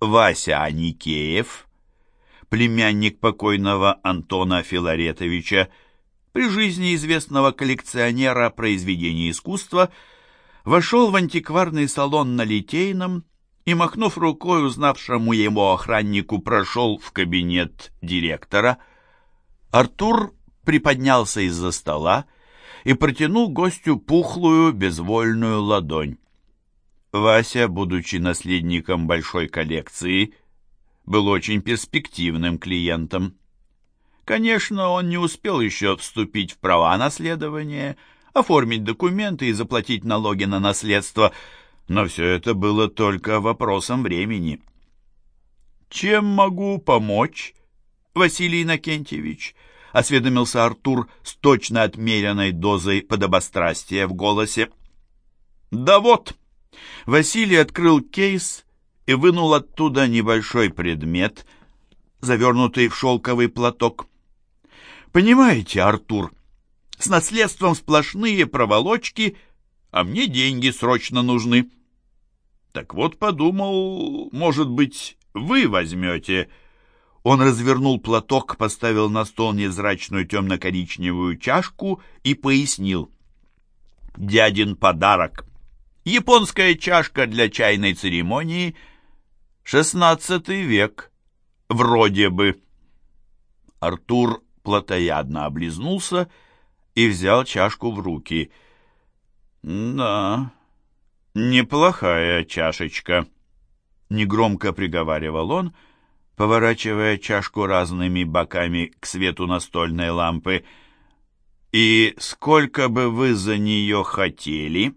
Вася Аникеев, племянник покойного Антона Филаретовича, при жизни известного коллекционера произведений искусства, вошел в антикварный салон на Литейном и, махнув рукой узнавшему его охраннику, прошел в кабинет директора. Артур приподнялся из-за стола и протянул гостю пухлую, безвольную ладонь. Вася, будучи наследником большой коллекции, был очень перспективным клиентом. Конечно, он не успел еще вступить в права наследования, оформить документы и заплатить налоги на наследство – но все это было только вопросом времени. «Чем могу помочь, Василий Иннокентьевич?» — осведомился Артур с точно отмеренной дозой подобострастия в голосе. «Да вот!» Василий открыл кейс и вынул оттуда небольшой предмет, завернутый в шелковый платок. «Понимаете, Артур, с наследством сплошные проволочки, а мне деньги срочно нужны». Так вот подумал, может быть, вы возьмете. Он развернул платок, поставил на стол невзрачную темно-коричневую чашку и пояснил. Дядин подарок. Японская чашка для чайной церемонии. Шестнадцатый век. Вроде бы. Артур плотоядно облизнулся и взял чашку в руки. «Да, «Неплохая чашечка», — негромко приговаривал он, поворачивая чашку разными боками к свету настольной лампы. «И сколько бы вы за нее хотели?»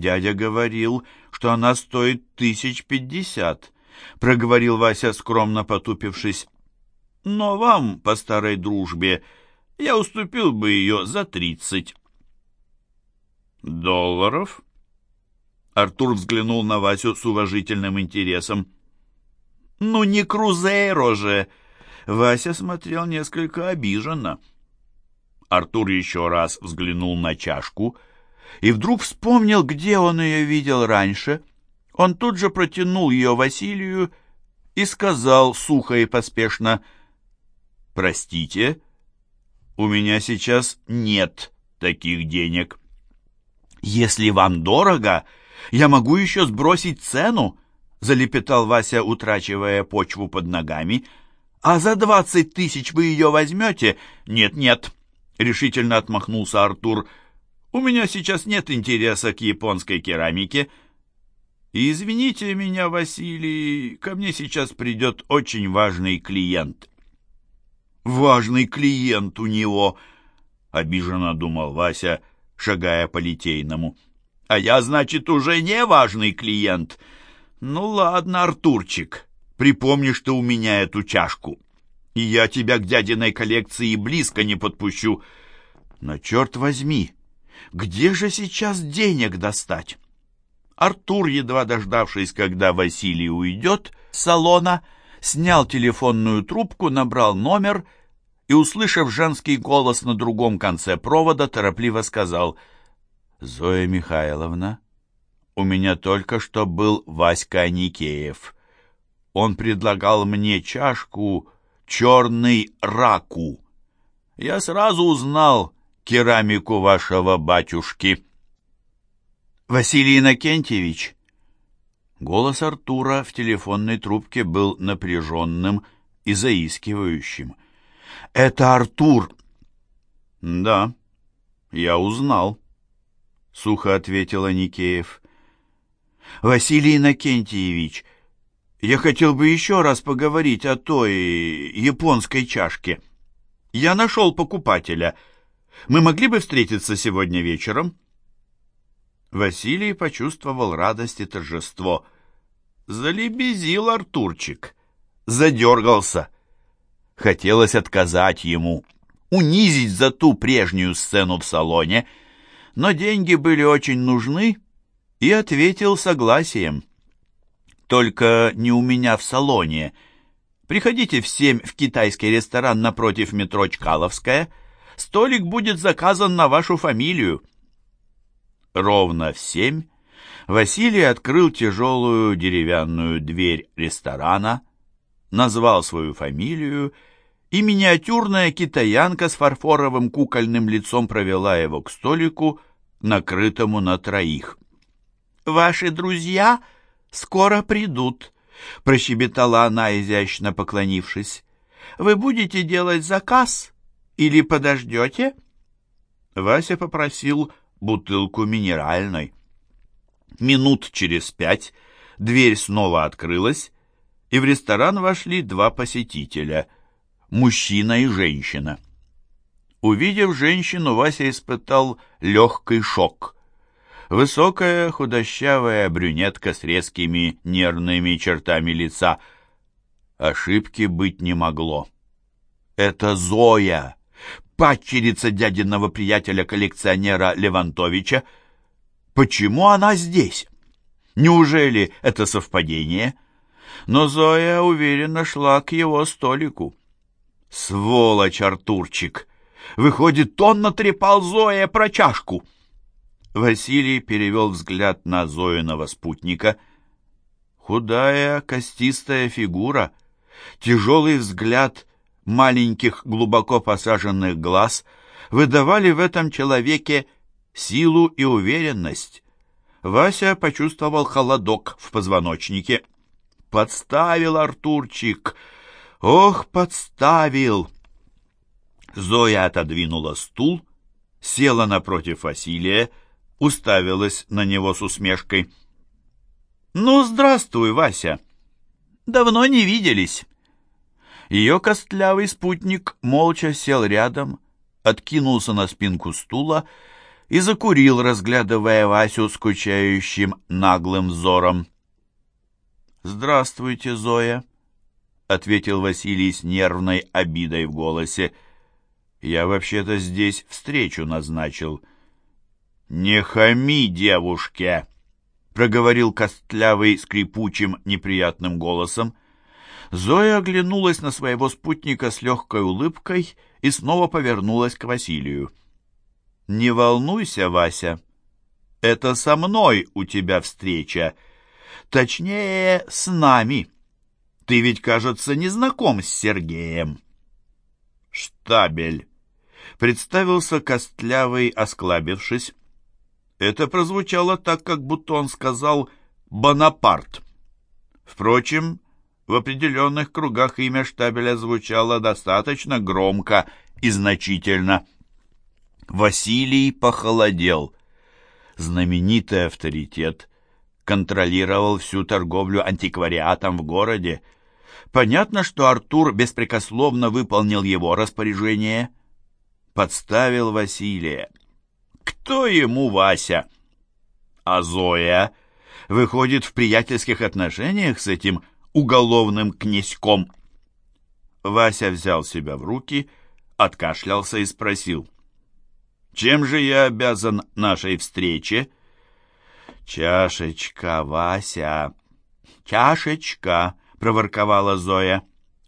Дядя говорил, что она стоит тысяч пятьдесят, — проговорил Вася, скромно потупившись. «Но вам, по старой дружбе, я уступил бы ее за тридцать». «Долларов?» Артур взглянул на Васю с уважительным интересом. «Ну не Крузейро же!» Вася смотрел несколько обиженно. Артур еще раз взглянул на чашку и вдруг вспомнил, где он ее видел раньше. Он тут же протянул ее Василию и сказал сухо и поспешно, «Простите, у меня сейчас нет таких денег». «Если вам дорого, я могу еще сбросить цену, залепетал Вася, утрачивая почву под ногами. А за двадцать тысяч вы ее возьмете? Нет-нет, решительно отмахнулся Артур. У меня сейчас нет интереса к японской керамике. И извините меня, Василий, ко мне сейчас придет очень важный клиент. Важный клиент у него, обиженно думал Вася, шагая по литейному. А я, значит, уже не важный клиент. Ну ладно, Артурчик, припомни, что у меня эту чашку. И я тебя к дядиной коллекции близко не подпущу. Но черт возьми, где же сейчас денег достать? Артур, едва дождавшись, когда Василий уйдет с салона, снял телефонную трубку, набрал номер и, услышав женский голос на другом конце провода, торопливо сказал — «Зоя Михайловна, у меня только что был Васька Аникеев. Он предлагал мне чашку черный раку. Я сразу узнал керамику вашего батюшки». «Василий Иннокентьевич!» Голос Артура в телефонной трубке был напряженным и заискивающим. «Это Артур!» «Да, я узнал». — сухо ответил Аникеев. «Василий Иннокентьевич, я хотел бы еще раз поговорить о той японской чашке. Я нашел покупателя. Мы могли бы встретиться сегодня вечером?» Василий почувствовал радость и торжество. Залебезил Артурчик, задергался. Хотелось отказать ему, унизить за ту прежнюю сцену в салоне — но деньги были очень нужны, и ответил согласием. «Только не у меня в салоне. Приходите в семь в китайский ресторан напротив метро Чкаловская. Столик будет заказан на вашу фамилию». Ровно в семь Василий открыл тяжелую деревянную дверь ресторана, назвал свою фамилию, и миниатюрная китаянка с фарфоровым кукольным лицом провела его к столику, накрытому на троих. «Ваши друзья скоро придут», — прощебетала она, изящно поклонившись. «Вы будете делать заказ или подождете?» Вася попросил бутылку минеральной. Минут через пять дверь снова открылась, и в ресторан вошли два посетителя — мужчина и женщина. Увидев женщину, Вася испытал легкий шок. Высокая, худощавая брюнетка с резкими нервными чертами лица. Ошибки быть не могло. Это Зоя, падчерица дядиного приятеля-коллекционера Левантовича. Почему она здесь? Неужели это совпадение? Но Зоя уверенно шла к его столику. Сволочь, Артурчик! Выходит, он натрепал Зоя про чашку. Василий перевел взгляд на Зоиного спутника. Худая, костистая фигура, тяжелый взгляд маленьких, глубоко посаженных глаз выдавали в этом человеке силу и уверенность. Вася почувствовал холодок в позвоночнике. «Подставил Артурчик! Ох, подставил!» Зоя отодвинула стул, села напротив Василия, уставилась на него с усмешкой. «Ну, здравствуй, Вася! Давно не виделись!» Ее костлявый спутник молча сел рядом, откинулся на спинку стула и закурил, разглядывая Васю скучающим наглым взором. «Здравствуйте, Зоя», — ответил Василий с нервной обидой в голосе. «Я вообще-то здесь встречу назначил». «Не хами девушке!» — проговорил костлявый скрипучим неприятным голосом. Зоя оглянулась на своего спутника с легкой улыбкой и снова повернулась к Василию. «Не волнуйся, Вася, это со мной у тебя встреча. Точнее, с нами. Ты ведь, кажется, не знаком с Сергеем». «Штабель», — представился костлявый, осклабившись. Это прозвучало так, как будто он сказал «Бонапарт». Впрочем, в определенных кругах имя Штабеля звучало достаточно громко и значительно. Василий похолодел. Знаменитый авторитет контролировал всю торговлю антиквариатом в городе. Понятно, что Артур беспрекословно выполнил его распоряжение. Подставил Василия. Кто ему Вася? А Зоя выходит в приятельских отношениях с этим уголовным князьком. Вася взял себя в руки, откашлялся и спросил. «Чем же я обязан нашей встрече?» «Чашечка, Вася, чашечка!» — проворковала Зоя.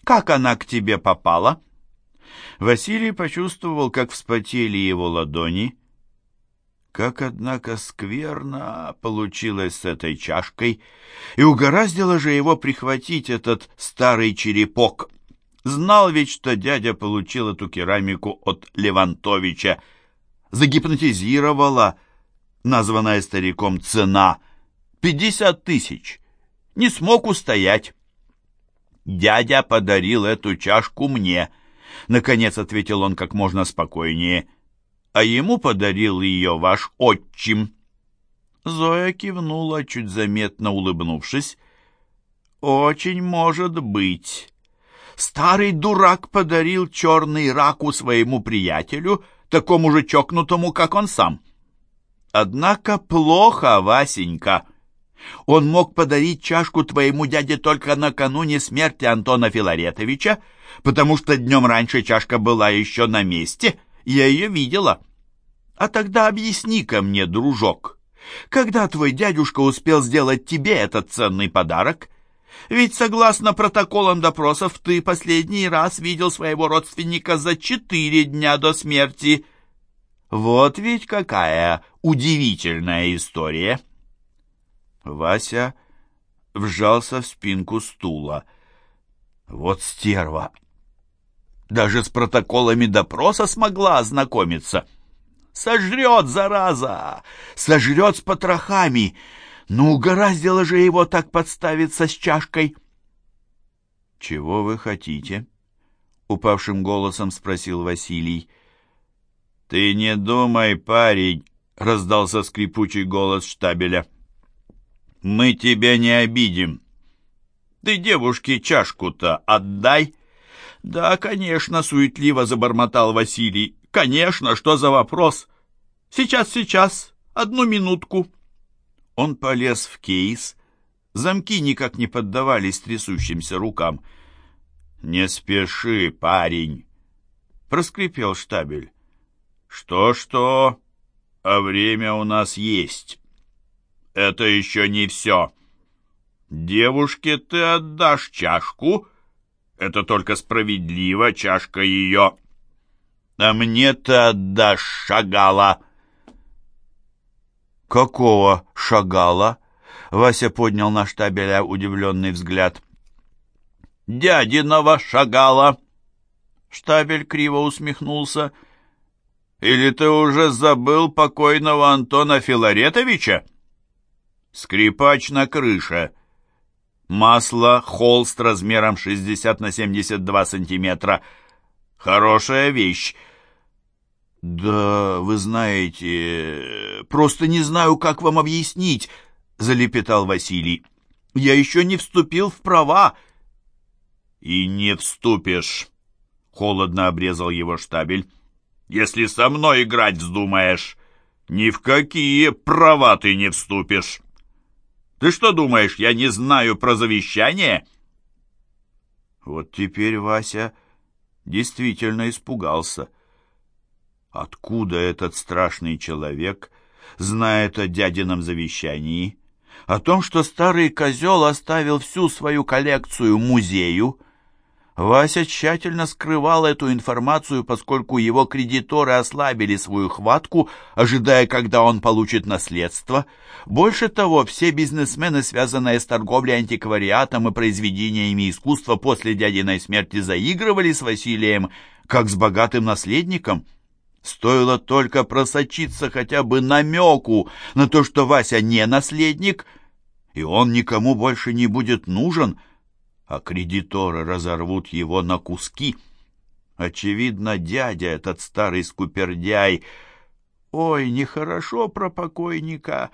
«Как она к тебе попала?» Василий почувствовал, как вспотели его ладони, как, однако, скверно получилось с этой чашкой, и угораздило же его прихватить этот старый черепок. Знал ведь, что дядя получил эту керамику от Левантовича. Загипнотизировала названная стариком цена — пятьдесят тысяч. Не смог устоять. «Дядя подарил эту чашку мне», — наконец ответил он как можно спокойнее — а ему подарил ее ваш отчим». Зоя кивнула, чуть заметно улыбнувшись. «Очень может быть. Старый дурак подарил черный раку своему приятелю, такому же чокнутому, как он сам. Однако плохо, Васенька. Он мог подарить чашку твоему дяде только накануне смерти Антона Филаретовича, потому что днем раньше чашка была еще на месте». Я ее видела. А тогда объясни-ка мне, дружок, когда твой дядюшка успел сделать тебе этот ценный подарок? Ведь, согласно протоколам допросов, ты последний раз видел своего родственника за четыре дня до смерти. Вот ведь какая удивительная история!» Вася вжался в спинку стула. Вот стерва! Даже с протоколами допроса смогла ознакомиться. Сожрет, зараза! Сожрет с потрохами! Ну, угораздило же его так подставиться с чашкой. «Чего вы хотите?» — упавшим голосом спросил Василий. «Ты не думай, парень!» — раздался скрипучий голос штабеля. «Мы тебя не обидим. Ты девушке чашку-то отдай!» «Да, конечно!» — суетливо забормотал Василий. «Конечно! Что за вопрос?» «Сейчас, сейчас! Одну минутку!» Он полез в кейс. Замки никак не поддавались трясущимся рукам. «Не спеши, парень!» — проскрипел штабель. «Что-что, а время у нас есть. Это еще не все. Девушке ты отдашь чашку. Это только справедливо, чашка ее. А мне ты отдашь шагала». «Какого шагала?» Вася поднял на штабеля удивленный взгляд. «Дядиного шагала!» Штабель криво усмехнулся. «Или ты уже забыл покойного Антона Филаретовича?» «Скрипач на крыше. Масло, холст размером 60 на 72 сантиметра. Хорошая вещь. «Да, вы знаете, просто не знаю, как вам объяснить», — залепетал Василий. «Я еще не вступил в права». «И не вступишь», — холодно обрезал его штабель. «Если со мной играть вздумаешь, ни в какие права ты не вступишь. Ты что думаешь, я не знаю про завещание?» Вот теперь Вася действительно испугался — Откуда этот страшный человек знает о дядином завещании, о том, что старый козел оставил всю свою коллекцию музею? Вася тщательно скрывал эту информацию, поскольку его кредиторы ослабили свою хватку, ожидая, когда он получит наследство. Больше того, все бизнесмены, связанные с торговлей антиквариатом и произведениями искусства после дядиной смерти, заигрывали с Василием, как с богатым наследником – Стоило только просочиться хотя бы намеку на то, что Вася не наследник, и он никому больше не будет нужен, а кредиторы разорвут его на куски. Очевидно, дядя этот старый скупердяй... Ой, нехорошо про покойника.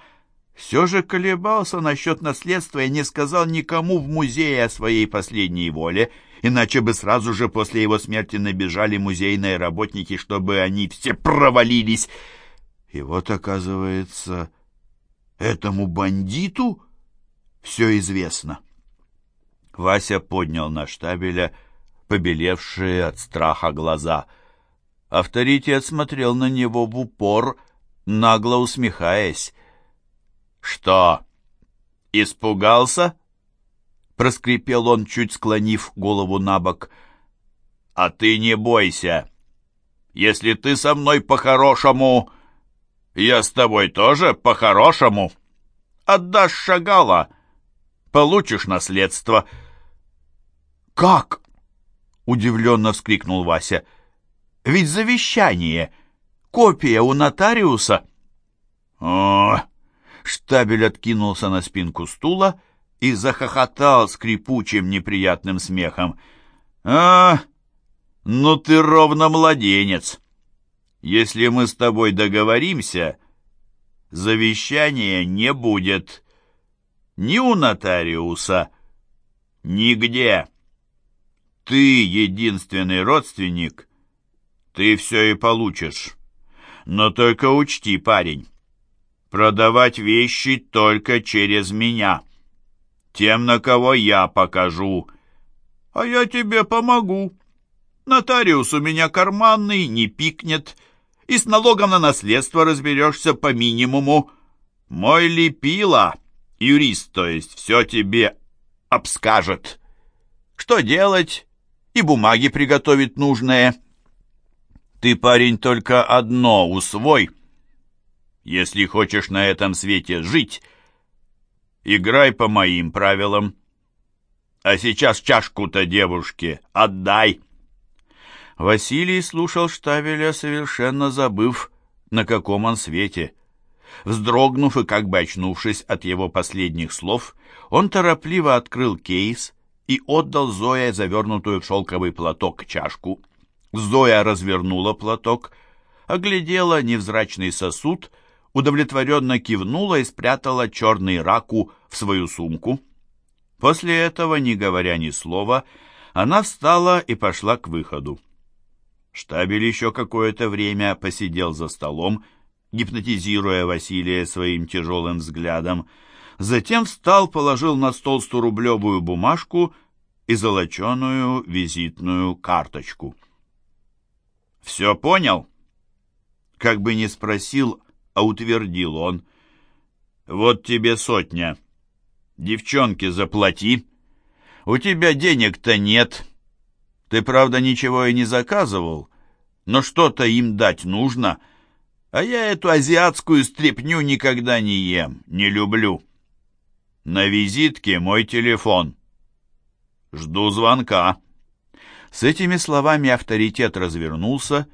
Все же колебался насчет наследства и не сказал никому в музее о своей последней воле — иначе бы сразу же после его смерти набежали музейные работники, чтобы они все провалились. И вот, оказывается, этому бандиту все известно. Вася поднял на штабеля побелевшие от страха глаза. Авторитет смотрел на него в упор, нагло усмехаясь. «Что, испугался?» проскрипел он, чуть склонив голову на бок. «А ты не бойся. Если ты со мной по-хорошему, я с тобой тоже по-хорошему. Отдашь шагала, получишь наследство». «Как?» — удивленно вскрикнул Вася. «Ведь завещание, копия у нотариуса». «О!» — штабель откинулся на спинку стула и захохотал скрипучим неприятным смехом. «А, ну ты ровно младенец! Если мы с тобой договоримся, завещания не будет. Ни у нотариуса, нигде. Ты единственный родственник, ты все и получишь. Но только учти, парень, продавать вещи только через меня» тем, на кого я покажу. А я тебе помогу. Нотариус у меня карманный, не пикнет, и с налогом на наследство разберешься по минимуму. Мой лепила, юрист, то есть, все тебе обскажет. Что делать? И бумаги приготовить нужные. Ты, парень, только одно усвой. Если хочешь на этом свете жить — Играй по моим правилам. А сейчас чашку-то девушке отдай. Василий слушал Штабеля, совершенно забыв, на каком он свете. Вздрогнув и как бы очнувшись от его последних слов, он торопливо открыл кейс и отдал Зое завернутую в шелковый платок чашку. Зоя развернула платок, оглядела невзрачный сосуд, удовлетворенно кивнула и спрятала черный раку в свою сумку. После этого, не говоря ни слова, она встала и пошла к выходу. Штабель еще какое-то время посидел за столом, гипнотизируя Василия своим тяжелым взглядом, затем встал, положил на стол сторублевую бумажку и золоченую визитную карточку. «Все понял?» Как бы не спросил, а утвердил он. «Вот тебе сотня. Девчонке заплати. У тебя денег-то нет. Ты, правда, ничего и не заказывал, но что-то им дать нужно. А я эту азиатскую стряпню никогда не ем, не люблю. На визитке мой телефон. Жду звонка». С этими словами авторитет развернулся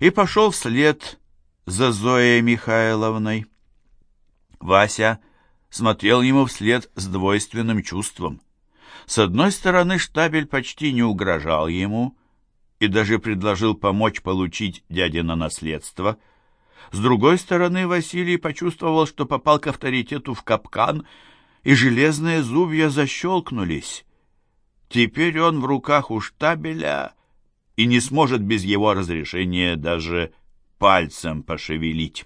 и пошел вслед за Зоей Михайловной. Вася смотрел ему вслед с двойственным чувством. С одной стороны, штабель почти не угрожал ему и даже предложил помочь получить дядино наследство. С другой стороны, Василий почувствовал, что попал к авторитету в капкан, и железные зубья защелкнулись. Теперь он в руках у штабеля и не сможет без его разрешения даже пальцем пошевелить.